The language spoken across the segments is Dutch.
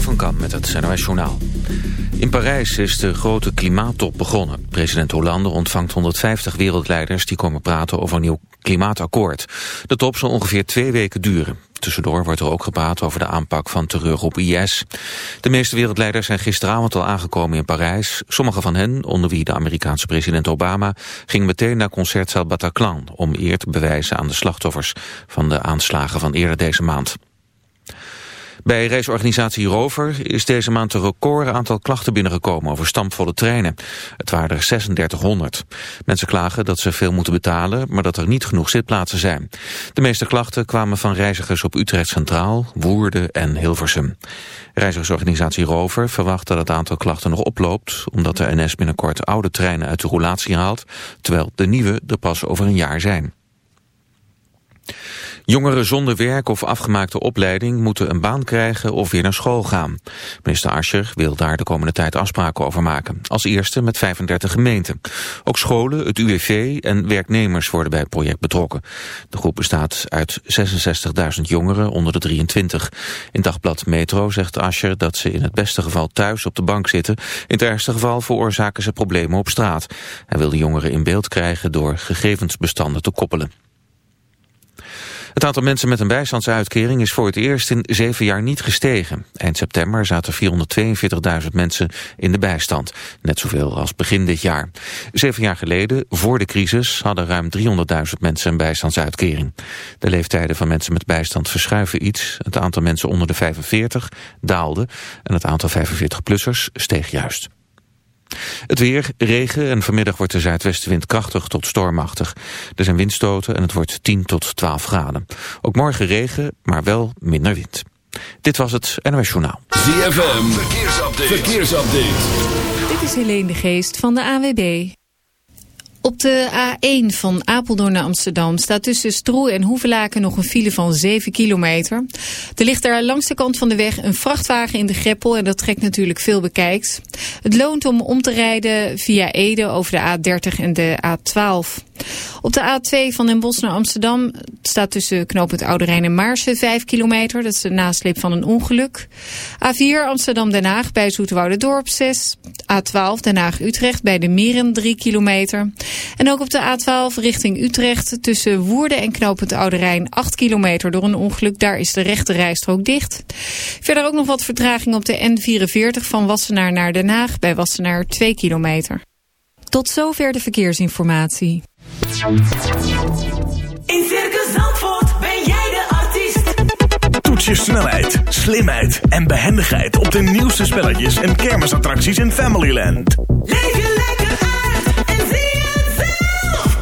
Van Kam met het NOS Journaal. In Parijs is de grote klimaattop begonnen. President Hollande ontvangt 150 wereldleiders die komen praten over een nieuw klimaatakkoord. De top zal ongeveer twee weken duren. Tussendoor wordt er ook gepraat over de aanpak van terreur op IS. De meeste wereldleiders zijn gisteravond al aangekomen in Parijs. Sommige van hen, onder wie de Amerikaanse president Obama... gingen meteen naar concertzaal Bataclan... om eer te bewijzen aan de slachtoffers van de aanslagen van eerder deze maand. Bij reisorganisatie Rover is deze maand een record aantal klachten binnengekomen over stampvolle treinen. Het waren er 3600. Mensen klagen dat ze veel moeten betalen, maar dat er niet genoeg zitplaatsen zijn. De meeste klachten kwamen van reizigers op Utrecht Centraal, Woerden en Hilversum. Reizigersorganisatie Rover verwacht dat het aantal klachten nog oploopt, omdat de NS binnenkort oude treinen uit de roulatie haalt, terwijl de nieuwe er pas over een jaar zijn. Jongeren zonder werk of afgemaakte opleiding moeten een baan krijgen of weer naar school gaan. Minister Ascher wil daar de komende tijd afspraken over maken. Als eerste met 35 gemeenten. Ook scholen, het UWV en werknemers worden bij het project betrokken. De groep bestaat uit 66.000 jongeren onder de 23. In dagblad Metro zegt Ascher dat ze in het beste geval thuis op de bank zitten. In het ergste geval veroorzaken ze problemen op straat. Hij wil de jongeren in beeld krijgen door gegevensbestanden te koppelen. Het aantal mensen met een bijstandsuitkering is voor het eerst in zeven jaar niet gestegen. Eind september zaten 442.000 mensen in de bijstand. Net zoveel als begin dit jaar. Zeven jaar geleden, voor de crisis, hadden ruim 300.000 mensen een bijstandsuitkering. De leeftijden van mensen met bijstand verschuiven iets. Het aantal mensen onder de 45 daalde en het aantal 45-plussers steeg juist. Het weer, regen en vanmiddag wordt de zuidwestenwind krachtig tot stormachtig. Er zijn windstoten en het wordt 10 tot 12 graden. Ook morgen regen, maar wel minder wind. Dit was het NOS Journaal. ZFM, verkeersupdate. verkeersupdate. Dit is Helene de Geest van de AWB. Op de A1 van Apeldoorn naar Amsterdam staat tussen Stroe en Hoevelaken nog een file van 7 kilometer. Er ligt daar langs de kant van de weg een vrachtwagen in de greppel en dat trekt natuurlijk veel bekijks. Het loont om om te rijden via Ede over de A30 en de A12. Op de A2 van Den Bosch naar Amsterdam staat tussen knooppunt Oude Rijn en Maarsen 5 kilometer. Dat is de nasleep van een ongeluk. A4 Amsterdam-Den Haag bij Dorp 6. A12 Den Haag-Utrecht bij de Mieren 3 kilometer. En ook op de A12 richting Utrecht tussen Woerden en knooppunt Oude Rijn 8 kilometer door een ongeluk. Daar is de rechte rijstrook dicht. Verder ook nog wat vertraging op de N44 van Wassenaar naar Den Haag bij Wassenaar 2 kilometer. Tot zover de verkeersinformatie. In Circus Zandvoort ben jij de artiest. Toets je snelheid, slimheid en behendigheid op de nieuwste spelletjes en kermisattracties in Familyland. Leef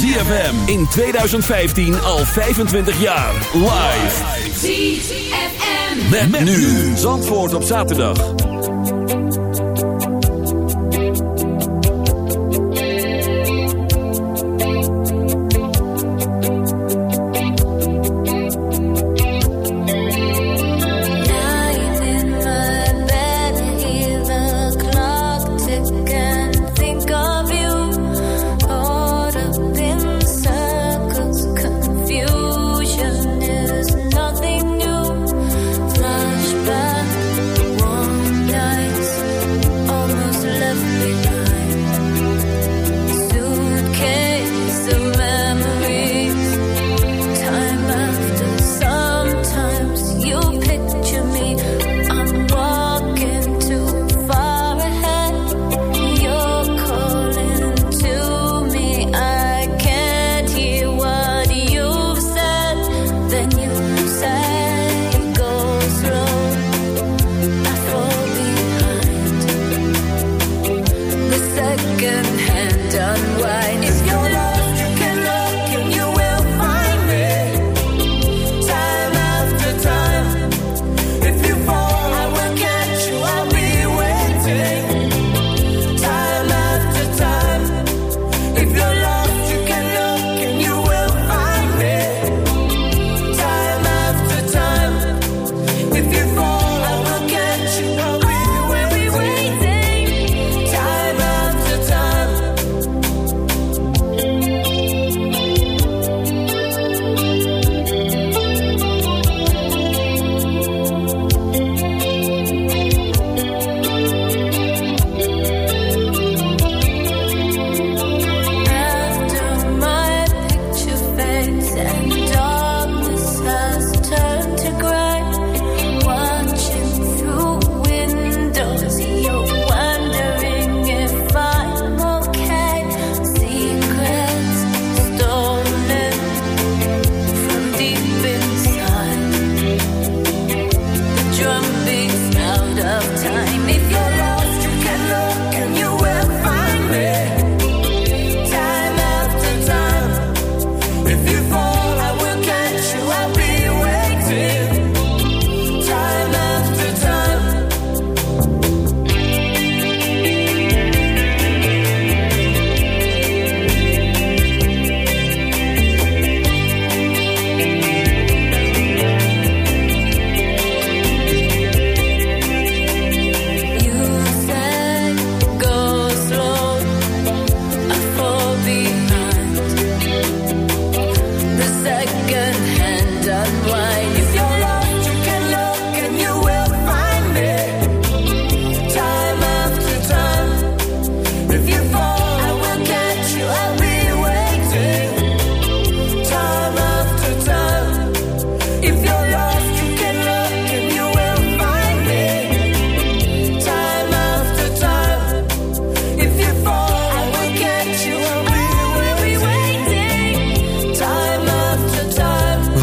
ZFM in 2015 al 25 jaar. Live. ZFM. Met, nu. Zandvoort op zaterdag.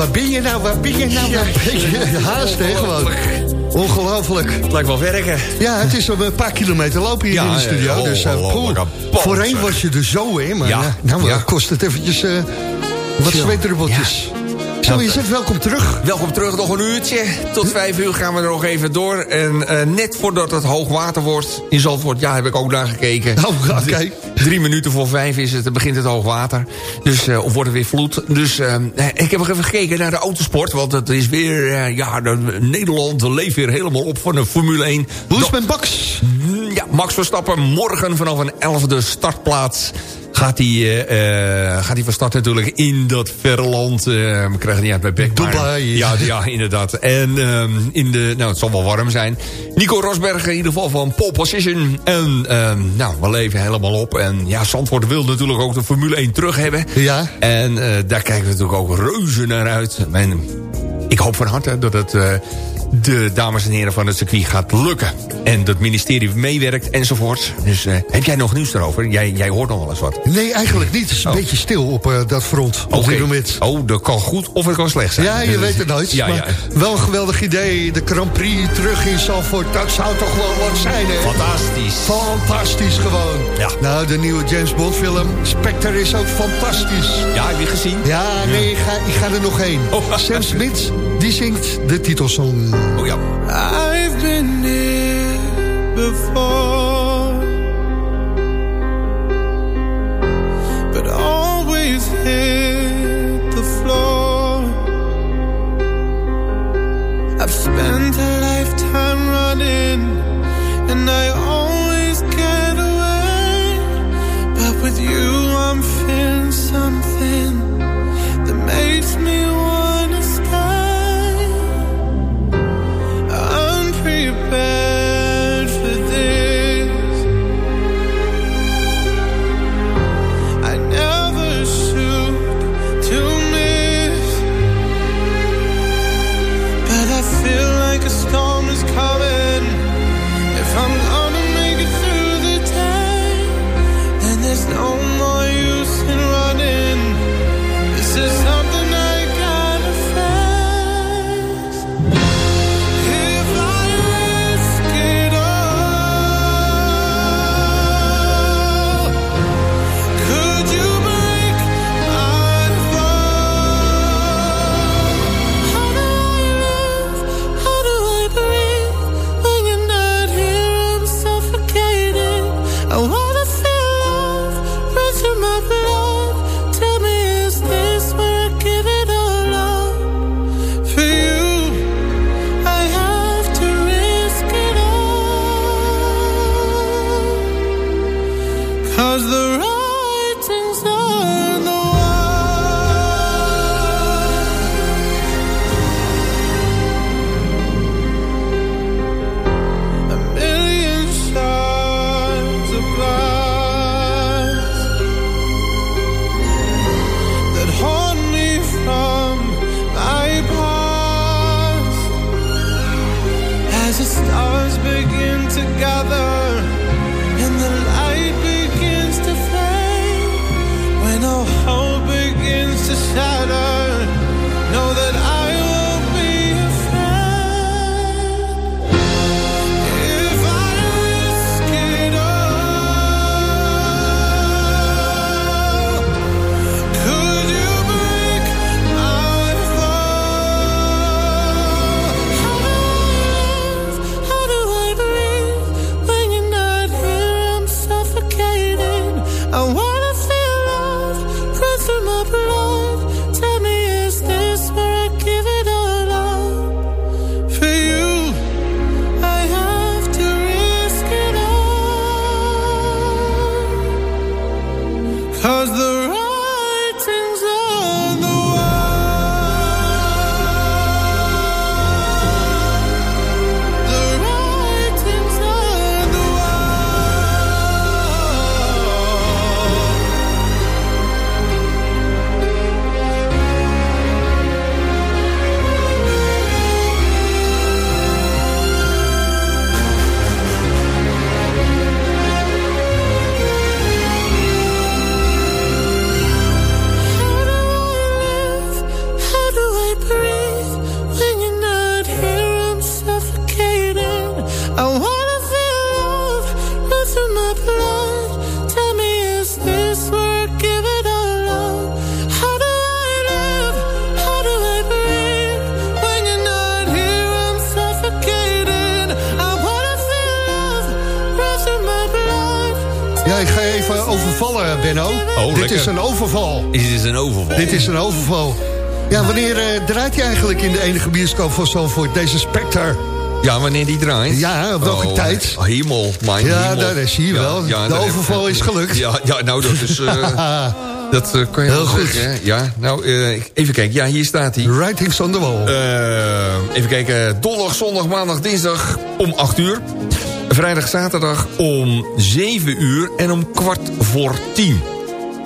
Waar ben je nou, waar ben je nou? Waar ben je? Haast, hè, gewoon. Ongelooflijk. Het lijkt wel werken. Ja, het is al een paar kilometer lopen hier Ja, in de ja, studio. ja, dus, eh, poeh. poot, voorheen was je er zo, hè. Maar Ja. eh, nou, Ja. kost het eventjes eh, wat Veel. Zo is het, welkom terug. Welkom terug, nog een uurtje. Tot vijf uur gaan we er nog even door. En eh, net voordat het hoog water wordt in Zandvoort... ja, heb ik ook naar gekeken. Oh, oké. Drie minuten voor vijf is het, dan begint het hoog water. Dus, eh, of wordt er weer vloed. Dus eh, ik heb nog even gekeken naar de autosport. Want het is weer, ja, de, Nederland leeft weer helemaal op van de Formule 1. Hoe is met Max? Ja, Max Verstappen morgen vanaf een elfde startplaats... Gaat hij, eh, eh, gaat hij van start natuurlijk in dat verre land. eh, ik krijg het niet uit mijn bek. Dubai. Ja, ja, inderdaad. En ehm, in de, nou, het zal wel warm zijn. Nico Rosberg in ieder geval van pole position. En ehm, nou, we leven helemaal op. En ja, Zandvoort wil natuurlijk ook de Formule 1 terug hebben. Ja. En eh, daar kijken we natuurlijk ook reuze naar uit. En ik hoop van harte dat het de dames en heren van het circuit gaat lukken. En dat ministerie meewerkt enzovoort. Dus eh, heb jij nog nieuws daarover? Jij, jij hoort nog wel eens wat. Nee, eigenlijk niet. Het is een Oh. beetje stil op eh, dat front. Op Oké. dit moment. Oh, dat kan goed of het kan slecht zijn. Ja, je weet het nooit. Ja, maar ja. wel een geweldig idee. De Grand Prix terug in Zandvoort. Dat zou toch wel wat zijn, hè? Fantastisch. Fantastisch gewoon. Ja. Nou, de nieuwe James Bond film. Spectre is ook fantastisch. Ja, heb je gezien? Ja, nee, ik ga, ik ga er nog heen. Oh. Sam Smith, die zingt de titelsong. I've been here before, but always hit the floor. I've spent a lifetime running, and I Ja, wanneer eh, draait hij eigenlijk in de enige bioscoop van Zandvoort, deze Spectre? Ja, wanneer die draait? Ja, op welke Oh, tijd? Hemel, mijn Ja, hemel. daar is hij wel. De overval is gelukt. Ja, ja nou, dat is... eh, dat eh, kan je Heel wel goed. zeggen. Ja, nou, even kijken. Ja, hier staat hij. Writings on the wall. Even kijken. Donderdag, zondag, maandag, dinsdag om 8 uur. Vrijdag, zaterdag om 7 uur. En om kwart voor 10.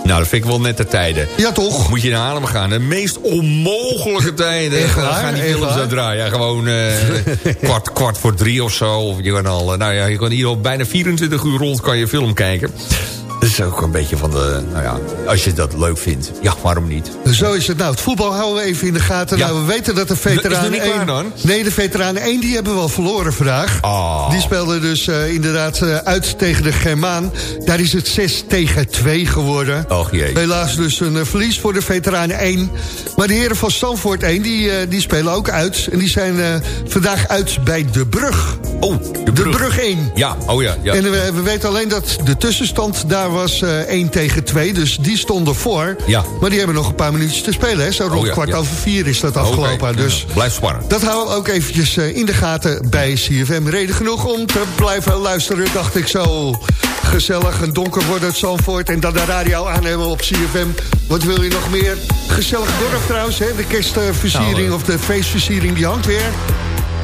Nou, dat vind ik wel net de tijden. ja, toch? Moet je naar Haarlem gaan. De meest onmogelijke tijden. Echt waar? gaan die films zo draaien. Ja, gewoon eh, kwart, kwart voor drie of zo. Of je kan al, eh, nou ja, je kan hier al bijna 24 uur rond kan je film kijken. Dat is ook een beetje van de... Nou ja, als je dat leuk vindt. Ja, waarom niet? Zo is het nou. Het voetbal houden we even in de gaten. Ja. Nou, we weten dat de Is veteranen klaar 1... dan? Nee, de veteranen 1 die hebben wel verloren vandaag. Ah. Die speelden dus eh, inderdaad eh, uit tegen de Germaan. Daar is het 6 tegen 2 geworden. Och jee. Helaas dus een eh, verlies voor de veteranen 1. Maar de heren van Stamford 1, die, die spelen ook uit. En die zijn vandaag uit bij De Brug. Oh, de De brug. Brug 1. Ja, oh ja. ja. En we, we weten alleen dat de tussenstand daar was eh 1 tegen 2. Dus die stonden voor. Ja. Maar die hebben nog een paar minuutjes te spelen. Hè? Zo rond Oh ja, kwart ja. over vier is dat afgelopen. Dus spannend. dat houden we ook eventjes eh, in de gaten bij CFM. Reden genoeg om te blijven luisteren, dacht ik zo. Gezellig en donker wordt het Zandvoort. En dan de radio aannemen op CFM. Wat wil je nog meer? Gezellig dorp trouwens, hè? De kerstversiering Nou, eh. of de feestversiering die hangt weer.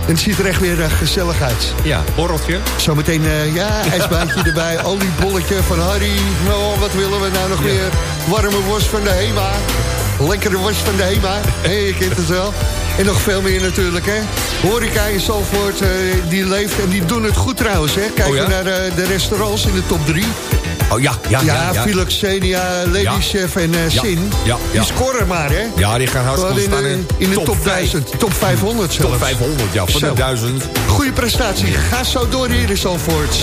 En het ziet er echt weer eh, gezellig uit. Ja, borreltje. Zometeen, eh, ja, ijsbaantje erbij, oliebolletje van Harry. Nou, wat willen we nou nog meer? Warme worst van de Hema. Lekkere worst van de Hema. Hé, je kent het wel. En nog veel meer natuurlijk, hè. Horeca in Zalvoort, eh, die leeft en die doen het goed trouwens, hè. Kijken Oh ja? naar eh, de restaurants in de top 3. Oh ja, ja, Ja, ja. Philoxenia, Lady. Chef en Ja, Sin. ja, ja. Die scoren maar, hè. Ja, die gaan hartstikke in staan de, in de top, 1000, top 500 zelfs. Top 500, ja, van de 1000. Goeie prestatie. Ga zo door hier in Zalvoort.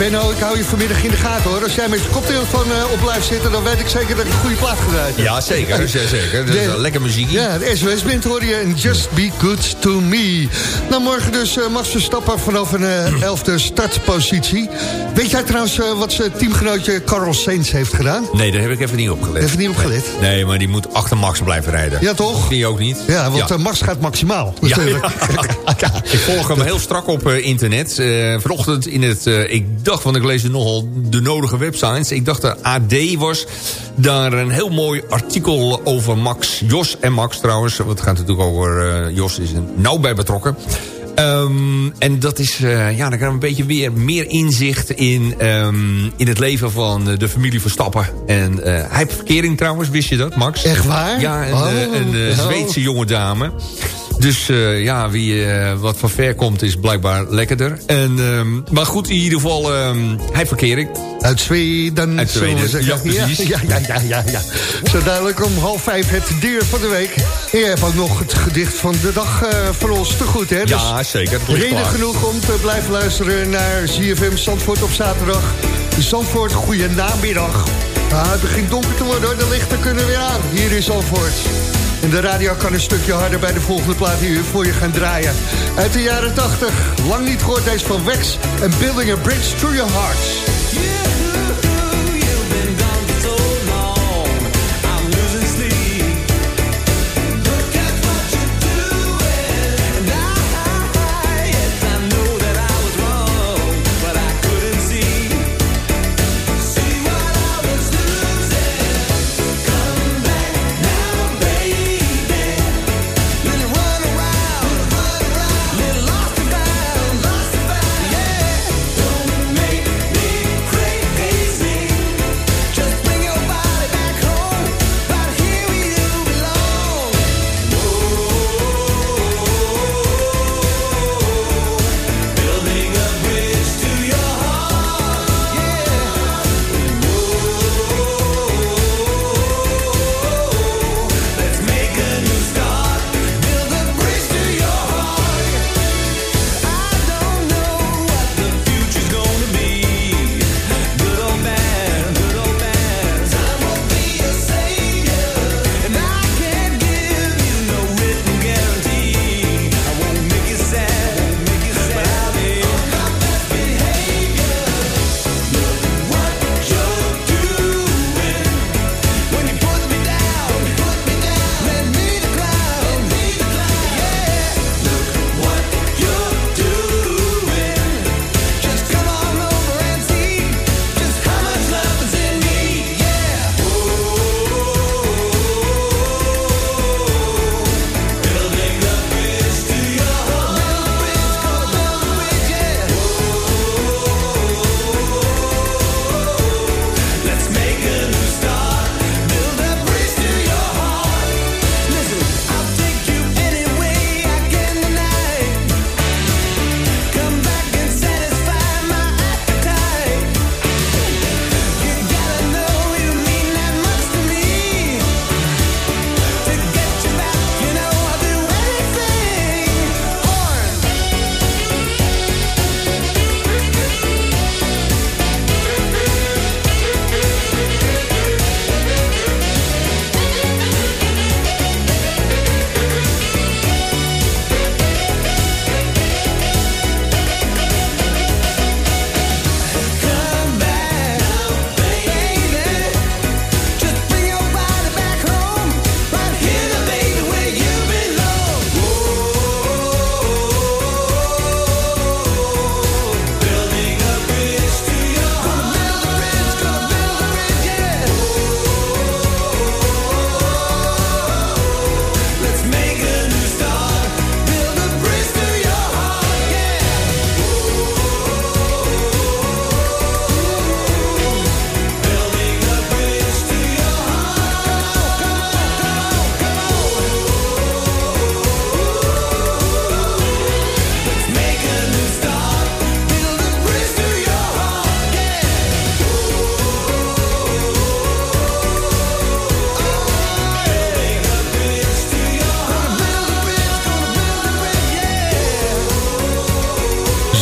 Benno, ik hou je vanmiddag in de gaten hoor. Als jij met je koptelefoon uh, op blijft zitten... dan weet ik zeker dat ik een goede plaat gedraaid heb. Ja, zeker. Ja, zeker. Lekker muziekje. Ja, de SOS Band hoor je en Just Be Good To Me. Nou, morgen dus uh, Max Verstappen vanaf een uh, elfde startpositie. Weet jij trouwens wat zijn teamgenootje Carl Sainz heeft gedaan? Nee, daar heb ik even niet op gelet. Even niet op gelet? Nee, nee maar die moet achter Max blijven rijden. Ja, toch? Die ook niet. Ja, want ja. Max gaat maximaal. Ja, ja. ik volg hem heel strak op internet. Vanochtend in het, ik dacht, want ik lees nogal de nodige websites. Ik dacht dat AD was daar een heel mooi artikel over Max. Jos en Max trouwens. Want het gaat natuurlijk over, uh, Jos is er nauw bij betrokken. Um, en dat is, uh, ja, dan krijg je een beetje weer meer inzicht in, um, in het leven van de familie Verstappen. En uh, hij heeft verkering trouwens, wist je dat, Max? Echt waar? Ja, een, oh, een, een Zweedse oh. jonge dame. Dus uh, ja, wie uh, wat van ver komt is blijkbaar lekkerder. En, um, maar goed, in ieder geval, um, hij verkering. Uit Zweden. Uit Zweden, ja, precies. Ja, ja, ja, ja, ja. Zo duidelijk om half vijf het dier van de week. En je hebt ook nog het gedicht van de dag uh, van ons te goed, hè? Dus ja, zeker. Reden klaar. genoeg om te blijven luisteren naar ZFM Zandvoort op zaterdag. Zandvoort, goeie namiddag. Ah, het begint donker te worden, de lichten kunnen weer aan. Hier is Zandvoort. En de radio kan een stukje harder bij de volgende plaat die voor je gaan draaien. Uit de jaren 80, lang niet gehoord deze van Wex en Building a Bridge Through Your Hearts.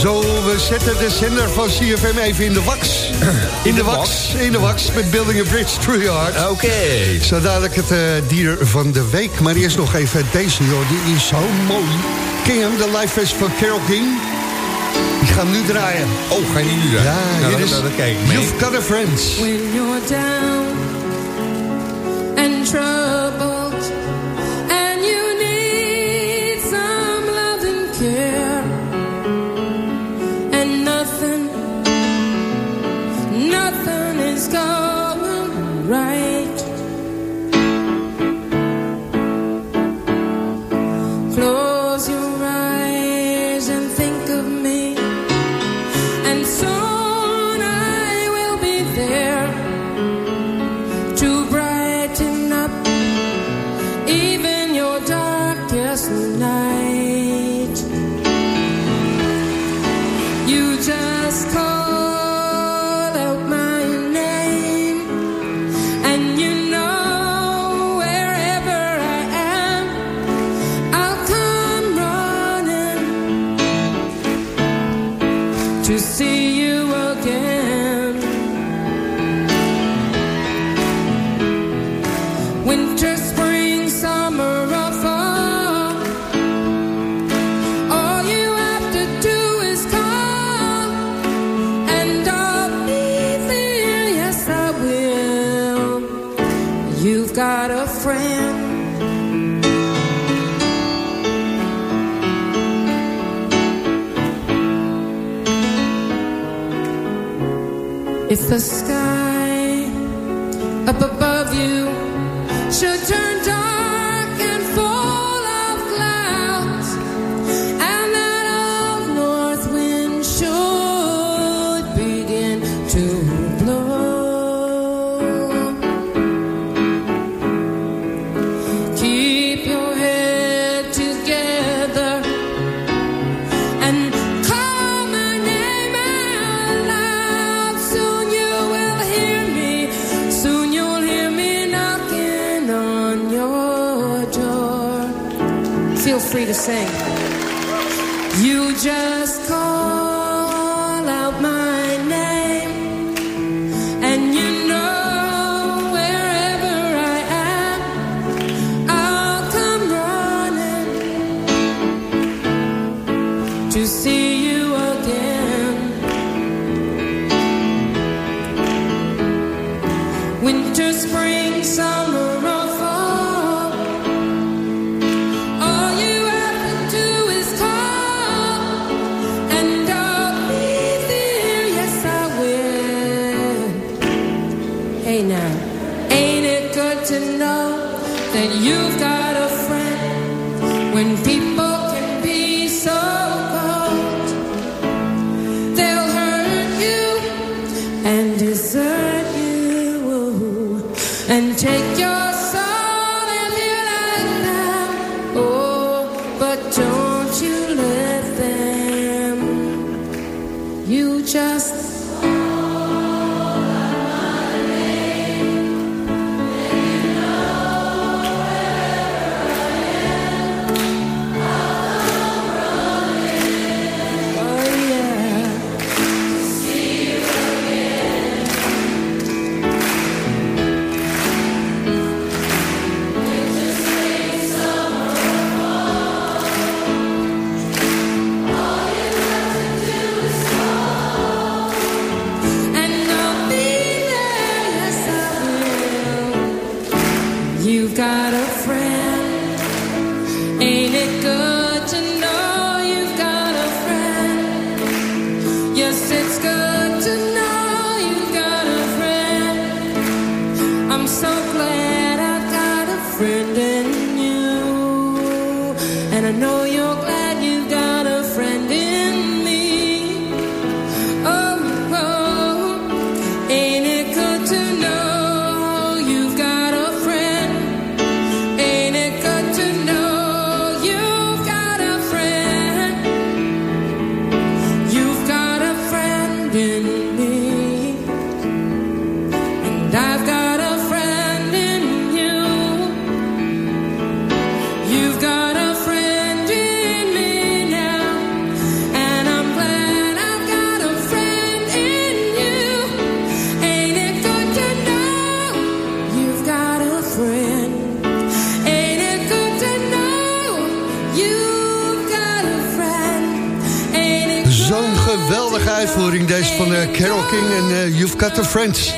Zo, we zetten de zender van CFM even in de wax. In, de, wax, in de wax met Building a Bridge Through Your Heart. Ah, oké. Okay. Zo dadelijk het eh, dier van de week. Maar eerst nog even deze, joh. Die is zo mooi. King hem, de live fest van Carol King. Die gaan nu draaien. Oh, ga je nu draaien? Ja, nou, hier is nou, You've Got a Friend. When you're down and the sky. Up above you should turn sing. Friends.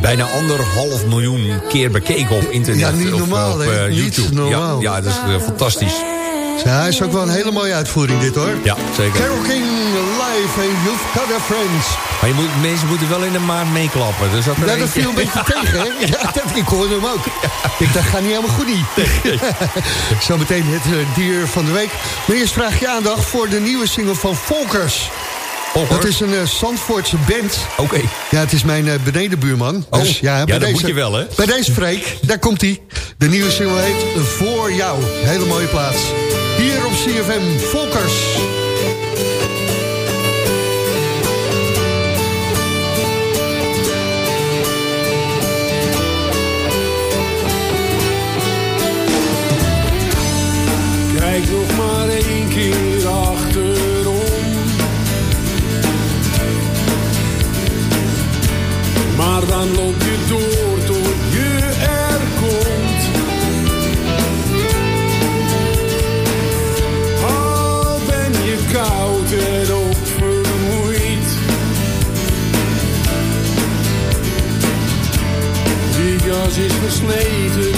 Bijna anderhalf miljoen keer bekeken op internet. Ja, niet normaal, op, hè? eh, Niet normaal. Ja, ja, dat is eh, fantastisch. Ja, is ook wel een hele mooie uitvoering dit hoor. Ja, zeker. Carol King live en You've Got a Friends. Maar je moet, mensen moeten wel in de maand meeklappen. Dus dat, Ja, dat viel een beetje tegen, hè? Ja, dat, ik hoorde hem ook. Ik dacht, gaat niet helemaal goed niet. Zometeen het eh, dier van de week. Maar eerst vraag je aandacht voor de nieuwe single van Volkers. Volkers? Dat is een uh, Zandvoortse band. Oké. Ja, het is mijn uh, benedenbuurman. Oh, dus, ja, ja, bij dat deze, moet je wel, hè? Bij deze Freek, daar komt hij. De nieuwe single heet Voor Jou. Hele mooie plaats. Hier op CFM Volkers. Maar dan loop je door tot je er komt. Al ben je koud en ook vermoeid. Die jas is versleten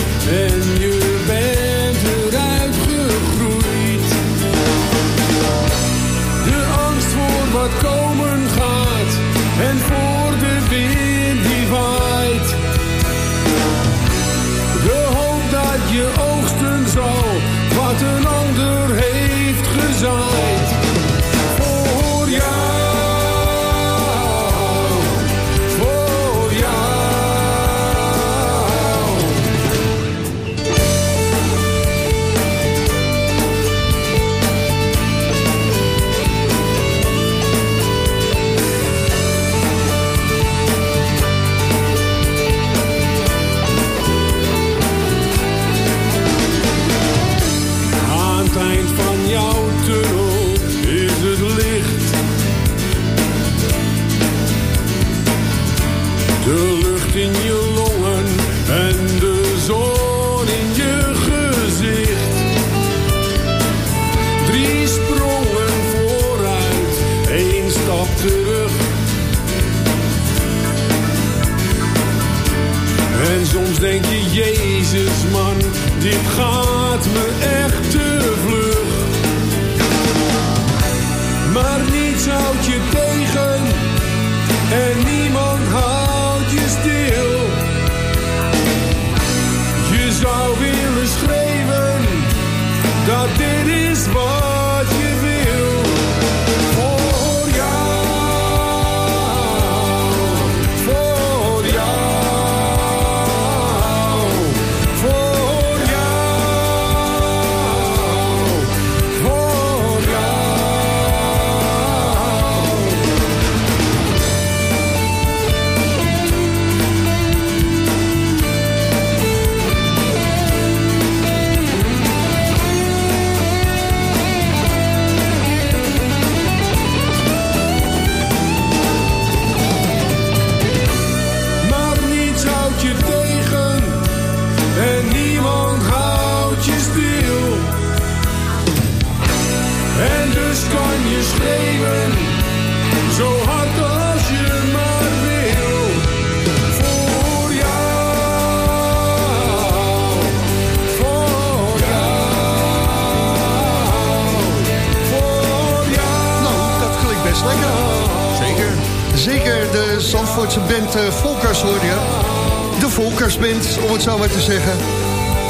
Om het zo maar te zeggen.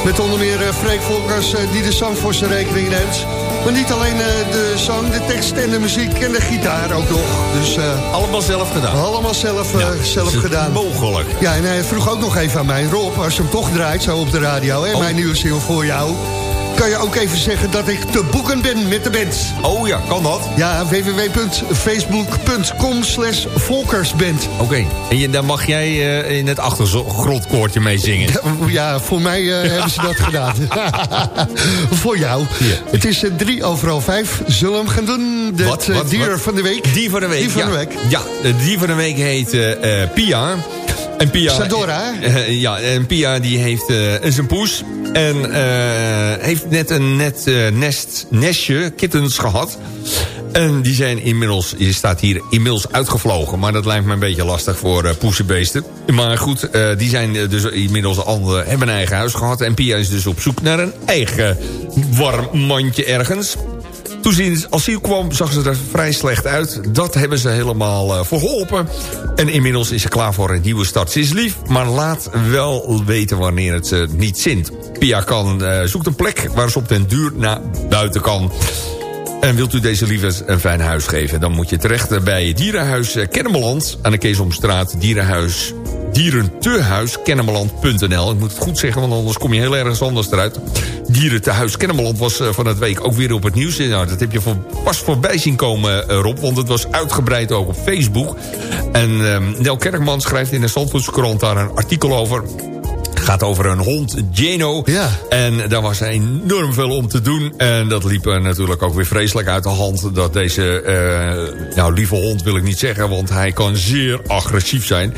Met onder meer eh, Freek Volkers eh, die de zang voor zijn rekening neemt. Maar niet alleen eh, de zang, de tekst en de muziek en de gitaar ook nog. Dus Allemaal zelf gedaan. allemaal zelf, eh, zelf gedaan. Mogelijk. Ja, en hij vroeg ook nog even aan mij, Rob, als je hem toch draait zo op de radio... en Oh. mijn nieuwe single voor jou... kan je ook even zeggen dat ik te boeken ben met de band. Oh ja, kan dat? Ja, www.facebook.com slash volkersband. Oké. En dan mag jij eh, in het achtergrondkoortje meezingen. Ja, voor mij eh, hebben ze dat gedaan. voor jou. Het is eh, drie overal vijf. Zullen we hem gaan doen? Het Wat, wat, dier wat? van de week. Die van de week. Die van ja. de week. Ja, de die van de week heet Pia. En Pia... Sadora, hè? Eh, ja, en Pia die heeft eh, is een poes. En eh, heeft net een net eh, nest, nestje, kittens gehad. En die zijn inmiddels, je staat hier inmiddels uitgevlogen. Maar dat lijkt me een beetje lastig voor uh, poesenbeesten. Maar goed, uh, die zijn dus inmiddels al, hebben een eigen huis gehad. En Pia is dus op zoek naar een eigen warm mandje ergens. Toen ze in asiel kwam, zag ze er vrij slecht uit. Dat hebben ze helemaal uh, verholpen. En inmiddels is ze klaar voor een nieuwe start. Ze is lief, maar laat wel weten wanneer het ze niet zint. Pia kan, uh, zoekt een plek waar ze op den duur naar buiten kan. En wilt u deze liefde een fijn huis geven... dan moet je terecht bij Dierenhuis Kennemerland... aan de Keesomstraat, Dierenhuis dierentehuis kennemerland.nl. Ik moet het goed zeggen, want anders kom je heel ergens anders eruit. Dierentehuis Kennemerland was uh, van het week ook weer op het nieuws. Nou, dat heb je voor, pas voorbij zien komen, uh, Rob, want het was uitgebreid ook op Facebook. En uh, Nel Kerkman schrijft in de Zandvoortskrant daar een artikel over gaat over een hond, Geno. Ja. En daar was enorm veel om te doen. En dat liep natuurlijk ook weer vreselijk uit de hand. Dat deze, uh, nou lieve hond wil ik niet zeggen... want hij kan zeer agressief zijn.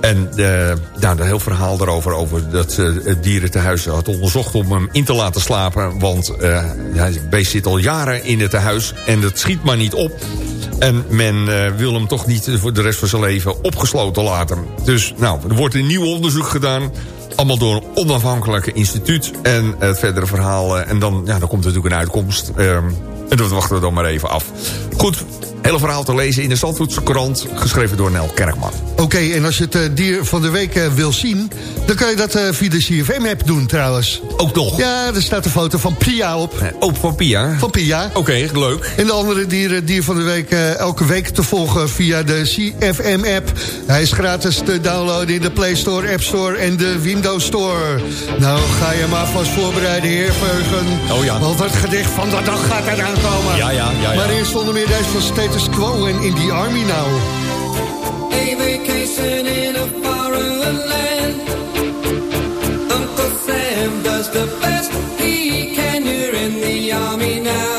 En uh, nou, een heel verhaal erover over dat uh, het dierentehuis had onderzocht om hem in te laten slapen. Want uh, het beest zit al jaren in het tehuis en dat schiet maar niet op. En men uh, wil hem toch niet voor de rest van zijn leven opgesloten laten. Dus nou, er wordt een nieuw onderzoek gedaan. Allemaal door een onafhankelijke instituut. En het verdere verhaal. en dan, ja, dan komt er natuurlijk een uitkomst. en dat wachten we dan maar even af. Goed, hele verhaal te lezen in de Zandvoortse krant. Geschreven door Nel Kerkman. Oké, okay, en als je het uh, dier van de week uh, wil zien... dan kan je dat uh, via de CFM-app doen trouwens. Ook nog? Ja, er staat een foto van Pia op. Ook van Pia? Van Pia. Oké, okay, leuk. En de andere dieren dier van de week elke week te volgen via de CFM-app. Hij is gratis te downloaden in de Play Store, App Store en de Windows Store. Nou, ga je maar vast voorbereiden, heer Veugen. Oh ja. Want het gedicht van de dag gaat eraan komen. Ja, ja, ja. ja. Maar eerst onder meer deze van Status Quo en In the Army Now. A vacation in a foreign land. Uncle Sam does the best he can. You're in the army now.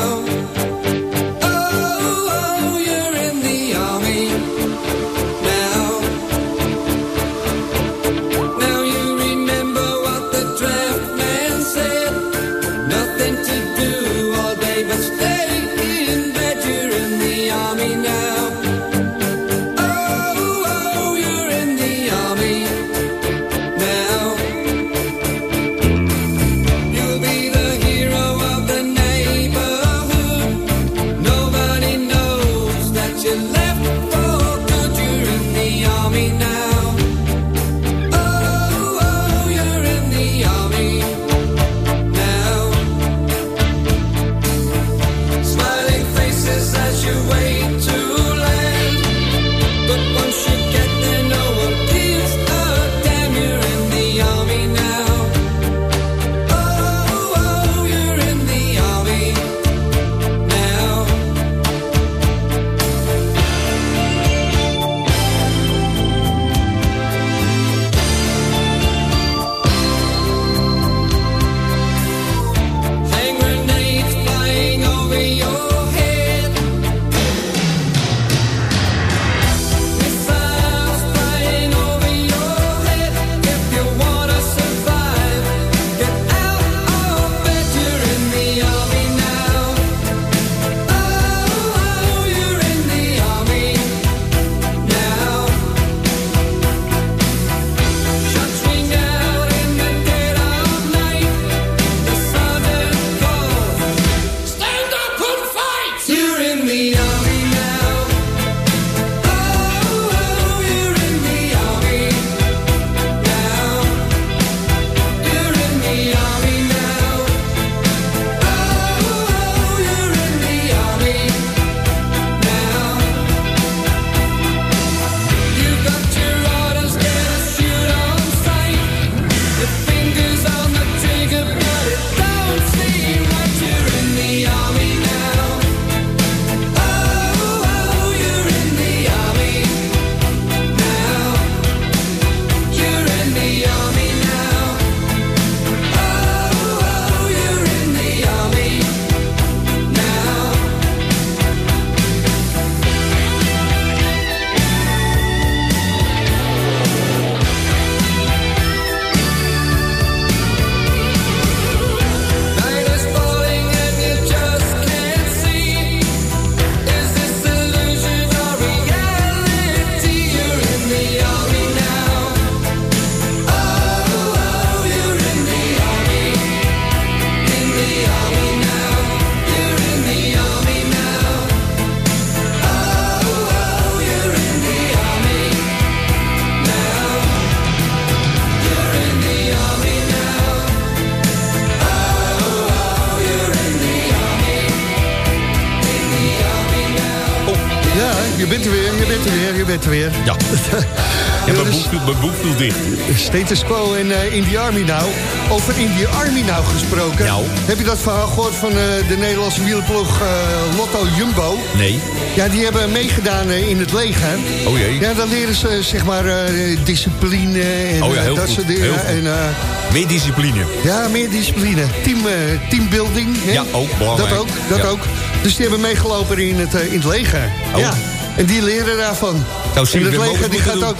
Dicht. Status quo en eh in the Army nou. Over in the Army nou gesproken. Nou. Heb je dat verhaal gehoord van eh, de Nederlandse wielerploeg eh, Lotto Jumbo? Nee. Ja, die hebben meegedaan eh, in het leger. Oh jee. Ja, dan leren ze zeg maar eh, discipline en Oh ja, eh, heel dat goed, soort dingen. En, eh, Meer discipline. ja, meer discipline. Team, eh, teambuilding. Hè? Ja, ook belangrijk. Dat ook, dat Ja. ook. Dus die hebben meegelopen in het, eh, in het leger. Oh. Ja. En die leren daarvan. Zou en, Sylvia leger die gaat ook,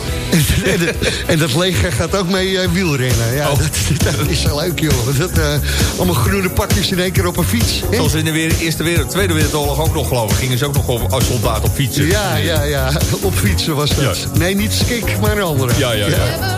en, dat leger gaat ook mee eh, wielrennen. Ja, Oh. dat, dat is zo leuk, joh. Dat, eh, allemaal groene pakjes in één keer op een fiets. hè? Zoals in de weer- Eerste wereld, Tweede Wereldoorlog ook nog geloof ik. Gingen ze ook nog op, als soldaat op fietsen. Ja, ja, ja. Op fietsen was dat. Ja. Nee, niet skik, maar een andere. Ja, ja, ja.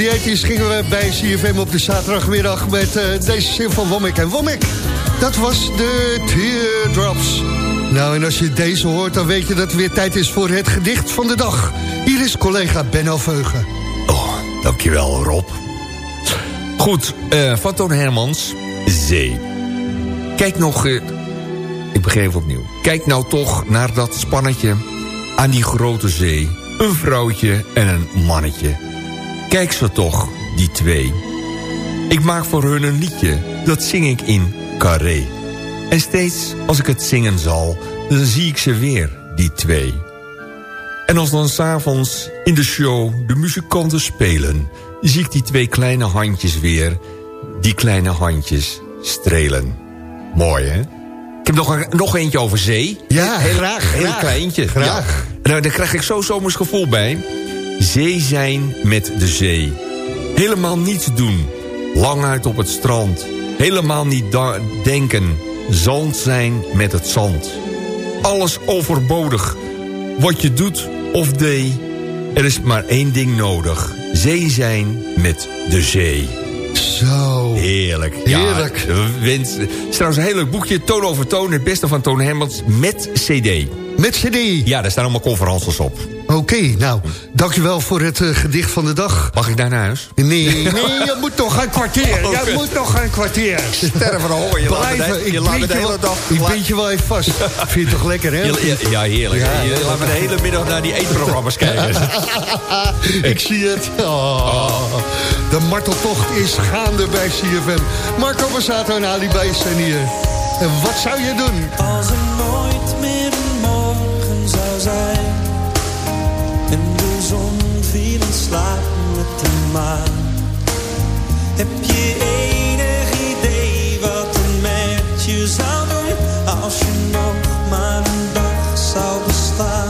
The 80s gingen we bij CFM op de zaterdagmiddag met eh, deze zin van Womack en Womack. Dat was de Teardrops. Nou, en als je deze hoort, dan weet je dat het weer tijd is voor het gedicht van de dag. Hier is collega Benno Veugen. Oh, dankjewel Rob. Goed, eh van Hermans. Zee. Kijk nog... eh, ik begin even opnieuw. Kijk nou toch naar dat spannetje aan die grote zee. Een vrouwtje en een mannetje. Kijk ze toch, die twee. Ik maak voor hun een liedje, dat zing ik in carré. En steeds als ik het zingen zal, dan zie ik ze weer, die twee. En als dan s'avonds in de show de muzikanten spelen... zie ik die twee kleine handjes weer, die kleine handjes strelen. Mooi, hè? heb nog, een, nog eentje over zee. Ja, heel, graag, Heel graag. kleintje. Graag. Ja. Nou, daar krijg ik zo zomers gevoel bij. Zee zijn met de zee. Helemaal niets doen. Lang uit op het strand. Helemaal niet denken. Zand zijn met het zand. Alles overbodig. Wat je doet of deed. Er is maar één ding nodig. Zee zijn met de zee. Zo. Heerlijk. Heerlijk. Ja, wens, het is trouwens een heel leuk boekje. Toon over toon. Het beste van Toon Hermans met cd. Met cd. Ja, daar staan allemaal conferences op. Oké, nou, dankjewel voor het eh, gedicht van de dag. Mag ik daar naar huis? Nee, nee, je moet nog een kwartier. Oh, Je moet nog een kwartier. Sterren van de honger. Je laat me de- Blijven, je ik laat me bind de je hele wel- dag... Ik bind je wel even vast. Vind je het toch lekker, hè? Je- je- Ja, heerlijk. Ja, je laat me de hele middag naar die eetprogramma's kijken. Ik zie het. Oh. De marteltocht is gaande bij CFM. Marco Bassato en Ali zijn hier. En wat zou je doen? Als er slaap met de maan. Heb je enig idee wat er met je zou doen Als je nog maar een dag zou bestaan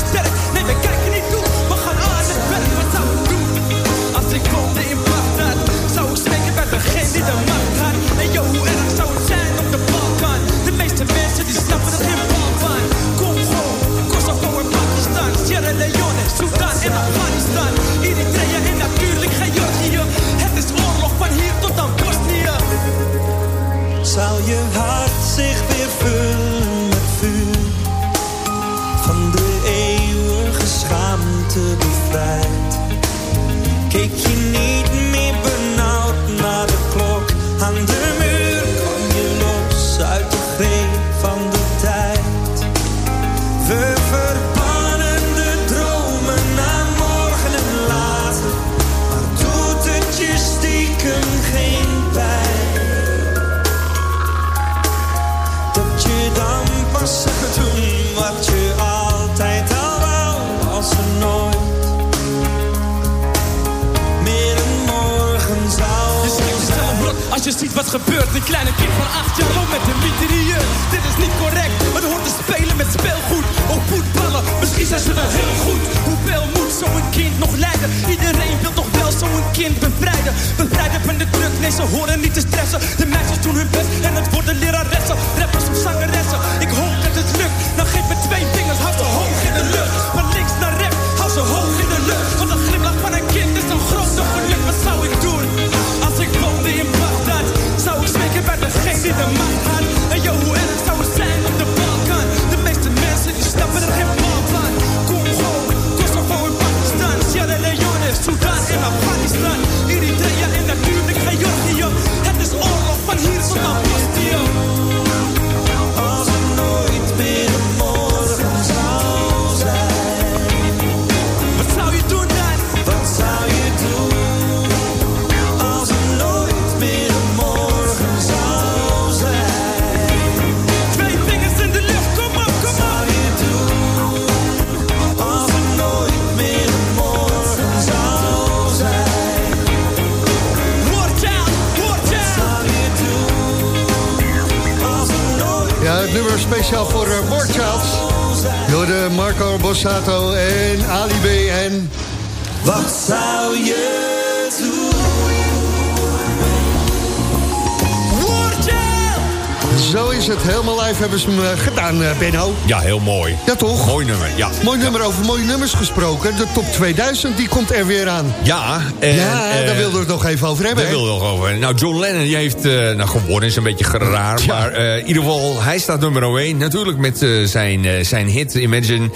hebben ze hem eh, gedaan, eh, Benno. Ja, heel mooi. Ja, toch? Mooi nummer, ja. Mooi nummer over mooie nummers gesproken. De top 2000 die komt er weer aan. Ja, en, ja, eh, daar wilden we het nog even over hebben. Daar hè? wil ik nog over. Nou, John Lennon die heeft eh nou, gewonnen, is een beetje raar. Ja. Maar eh, in ieder geval, hij staat nummer 1. Natuurlijk met eh, zijn, eh, zijn hit Imagine.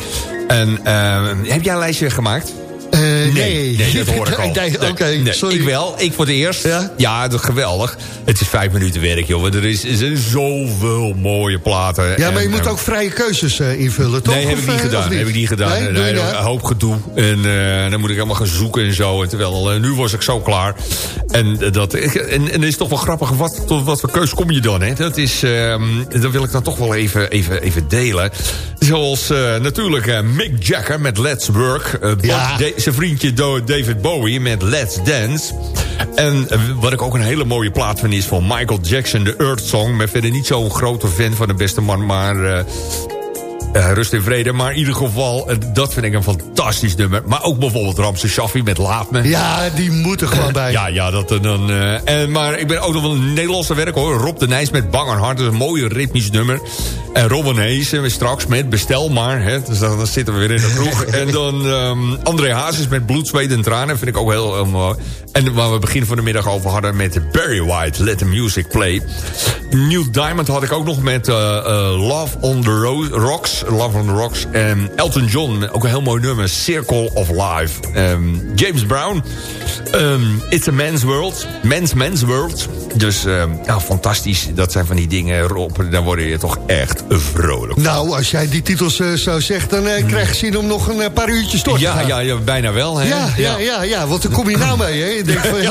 En, eh, heb jij een lijstje gemaakt? Eh, nee. nee, dat hoor ik al. Nee, Oké, nee, sorry. Ik wel, ik voor het eerst. Ja? Ja, dat is geweldig. Het is vijf minuten werk, joh. Er is, er zijn zoveel mooie platen. Ja, maar je moet eh, ook vrije keuzes eh, invullen, toch? Nee, heb ik niet gedaan. Heb ik niet gedaan. Nee, Nee, een hoop gedoe. En dan moet ik helemaal gaan zoeken en zo. En terwijl, nu was ik zo klaar. En, dat, en, en is toch wel grappig. Wat, tot wat voor keus kom je dan? Hè? Dat, is, ehm, dat wil ik dan toch wel even, even, even delen. Zoals natuurlijk Mick Jagger met Let's Work. Ja. Zijn vriendje David Bowie met Let's Dance. En eh, wat ik ook een hele mooie plaat vind is van Michael Jackson, de Earth Song. Ik ben verder niet zo'n grote fan van de beste man, maar... eh, eh, rust in vrede, maar in ieder geval, eh, dat vind ik een fantastisch nummer. Maar ook bijvoorbeeld Ramse Shaffi met Laat Me. Ja, die moet er gewoon bij. Ja, ja, dat eh, dan. en, maar ik ben ook nog wel een Nederlandse werk hoor. Rob de Nijs met Bang en Hart. Dat is een mooie ritmisch nummer. En Robin Hees eh, straks met Bestel maar. Hè, dus dan, dan zitten we weer in de kroeg. en dan ehm, André Hazes met Bloed, Zweet en Tranen. Vind ik ook heel, heel mooi. En waar we begin van de middag over hadden met Barry White. Let the music play. New Diamond had ik ook nog met eh, eh, Love on the Ro- Rocks. Love on the Rocks. En Elton John, ook een heel mooi nummer. Circle of Life. Ehm, James Brown. ehm, It's a Man's World. Man's Man's World. Dus ehm, ja, fantastisch. Dat zijn van die dingen, Rob. Dan word je toch echt vrolijk. Nou, als jij die titels eh, zo zegt, dan krijg je zin om nog een paar uurtjes door te Ja, gaan. ja, ja, bijna wel. Hè? Ja, ja, ja, ja, want daar kom je nou mee, hè? Je denkt van,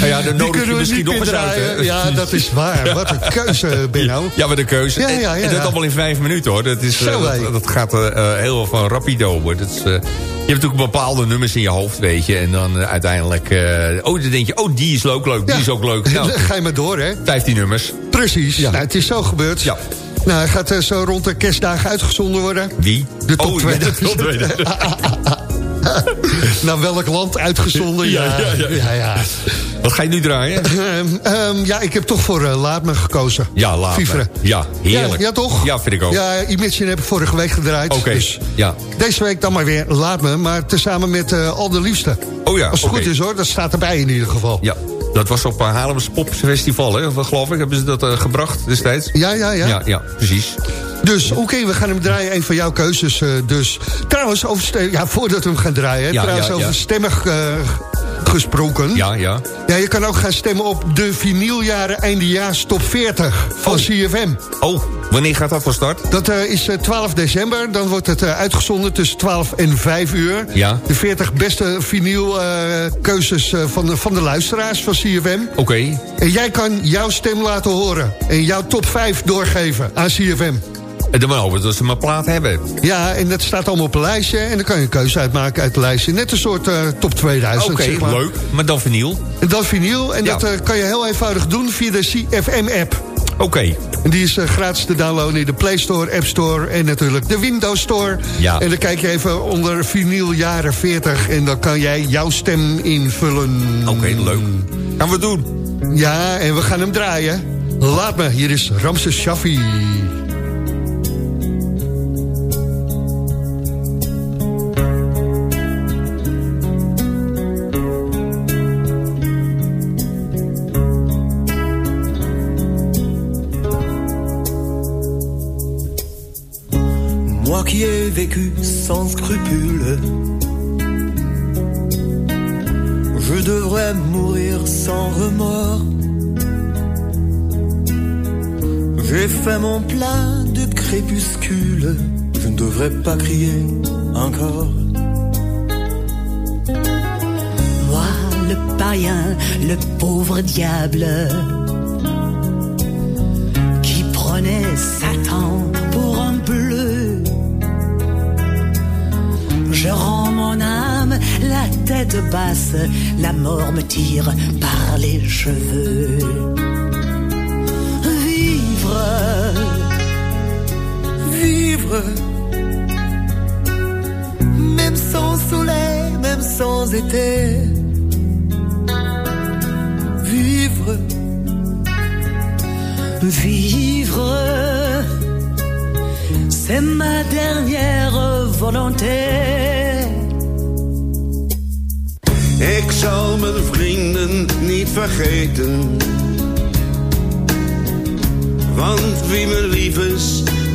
ja, ja, dan nodig je misschien nog eens uit. Ja, dat is waar. Wat een keuze, Benno. Ja, wat een keuze. Ja, En- ja, ja, en dat allemaal in vijf minuten, hoor. Dat, is, eh, dat, dat gaat eh, heel van rapido. Hoor. Dat is, je hebt natuurlijk bepaalde nummers in je hoofd, weet je. En dan uiteindelijk... oh, dan denk je, oh, die is ook leuk, die is ook leuk. Nou, ga je maar door, hè? 15 nummers. Precies. Nou, het is zo gebeurd. Ja. Nou, hij gaat zo rond de kerstdagen uitgezonden worden. Wie? De top oh, 2000. de top 2000. Naar welk land uitgezonden? Ja, Ja, ja. Wat ga je nu draaien? Ehm, ehm, ja, ik heb toch voor eh, Laat Me gekozen. Ja, laat me. Vivre. Ja, heerlijk. Ja, ja, toch? Ja, vind ik ook. Ja, Imagine heb ik vorige week gedraaid. Oké, Dus ja. deze week dan maar weer Laat Me, maar tezamen met eh, Al de Liefste. Oh ja, Als het goed is hoor, dat staat erbij in ieder geval. Ja, dat was op uh, Haarlems Popfestival, hè? Of, geloof ik. Hebben ze dat eh, gebracht destijds? Ja, ja, ja. Ja, ja, precies. Dus oké, we gaan hem draaien. Een van jouw keuzes eh, dus. Trouwens, over ja, voordat we hem gaan draaien. hè, Ja, trouwens, ja, over stemmen eh, gesproken. Ja, ja. Ja, je kan ook gaan stemmen op de vinyljaren eindejaars top 40 van Oh. CFM. Oh, wanneer gaat dat van start? Dat eh, is eh, 12 december. Dan wordt het eh, uitgezonden tussen 12 en 5 uur. Ja. De 40 beste vinylkeuzes uh, van, de, van de luisteraars van CFM. Oké. En jij kan jouw stem laten horen. En jouw top 5 doorgeven aan CFM. En dan maar dat ze mijn plaat hebben. Ja, en dat staat allemaal op een lijstje. En dan kan je een keuze uitmaken uit het lijstje. Net een soort eh, top 2000, Oké, zeg maar. leuk. Maar dan vinyl. En dan vinyl. En Ja. dat eh, kan je heel eenvoudig doen via de CFM-app. Oké. En die is eh, gratis te downloaden in de Play Store, App Store en natuurlijk de Windows Store. Ja. En dan kijk je even onder vinyl jaren 40 en dan kan jij jouw stem invullen. Oké, leuk. Gaan we doen. Ja, en we gaan hem draaien. Laat me, hier is Ramses Shaffi. Je ne devrais pas crier encore. Moi, le païen, le pauvre diable, qui prenait Satan pour un bleu. Je rends mon âme la tête basse, la mort me tire par les cheveux. Vivre, même sans soleil, même sans été. Vivre, vivre, c'est ma dernière volonté. Ik zal mijn vrienden niet vergeten. Want wie me lief is,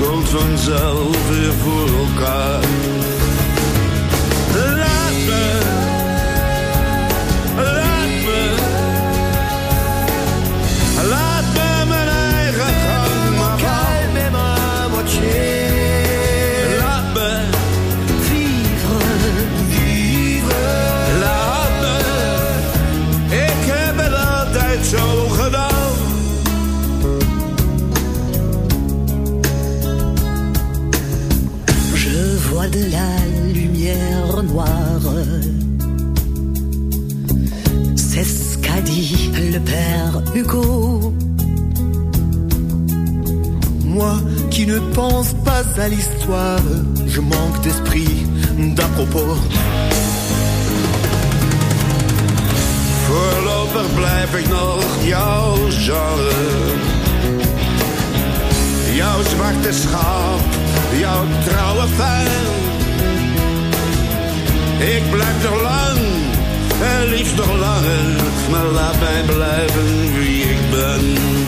komt vanzelf weer voor elkaar. Pense pas à l'histoire, je manque d'esprit d'à propos. Voorlopig blijf ik nog jouw genre. Jouw zwarte schaap, jouw trouwe fan. Ik blijf nog lang, en liefst nog langer. Maar laat mij blijven wie ik ben.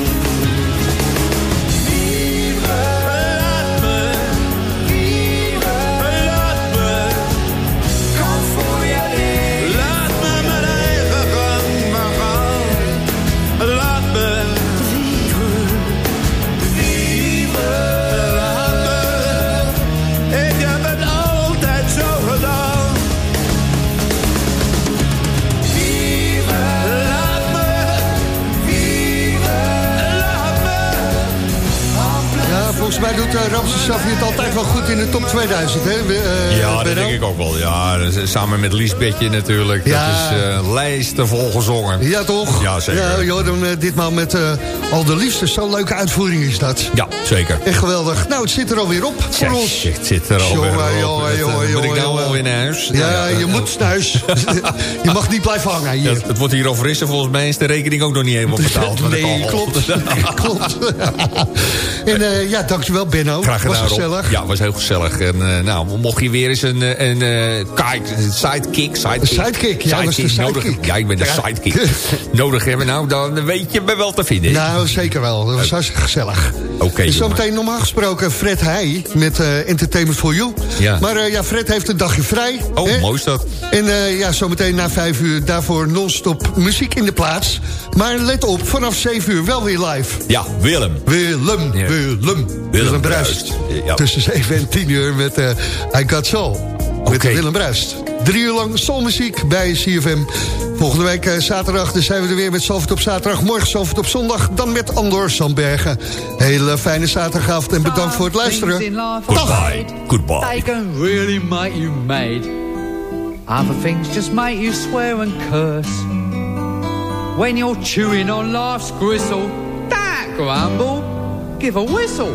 Doet uh, Ramses Shaffi het altijd wel goed in de top 2000, hè? eh, ja, dat denk ik ook wel. Ja, samen met Liesbetje natuurlijk. Ja. Dat is eh lijsten vol gezongen. Ja, toch? Ja, zeker. Ja, joh, dan, eh, ditmaal met al de liefste. Zo'n leuke uitvoering is dat. Ja, zeker. Echt geweldig. Nou, het zit er alweer op voor Zeg, ons. Het zit er alweer Jongen, op. jongen, jongen, Moet ik nou alweer naar huis? Ja, Nou je moet naar huis. je mag niet blijven hangen hier. het, het wordt hier en volgens mij is de rekening ook nog niet helemaal betaald. Nee, klopt. klopt. en ja, dankjewel Benno. Graag gedaan, Was gezellig. Ja, was heel gezellig. En eh, nou, mocht je weer eens een, eh, een kijk, een sidekick, sidekick, sidekick, ja, was de nodig, sidekick. ja, ik ben de Ja. sidekick. nodig hebben, nou, dan weet je me wel te vinden. Nou, zeker wel. Dat was hartstikke gezellig. Oké, Dus jongen. zometeen normaal gesproken Fred Heij met Entertainment for You. Ja. Maar ja, Fred heeft een dagje vrij. Oh, hè? mooi is dat. En ja, zometeen na vijf uur daarvoor non-stop muziek in de plaats. Maar let op, vanaf zeven uur wel weer live. Ja, Willem. Willem. Willem, Willem Bruist. Bruist. Ja. Tussen 7 en 10 uur met eh I Got Soul. Met Oké. Willem Bruist. Drie uur lang soulmuziek bij CFM. Volgende week eh, zaterdag dan zijn we er weer met Zalvert op zaterdag. Morgen Zalvert op zondag. Dan met Andor Sandbergen. Hele fijne zaterdagavond en bedankt voor het luisteren. Goodbye. Goodbye. They can really make you mad. Other things just make you swear and curse. When you're chewing on life's gristle, that grumble, give a whistle.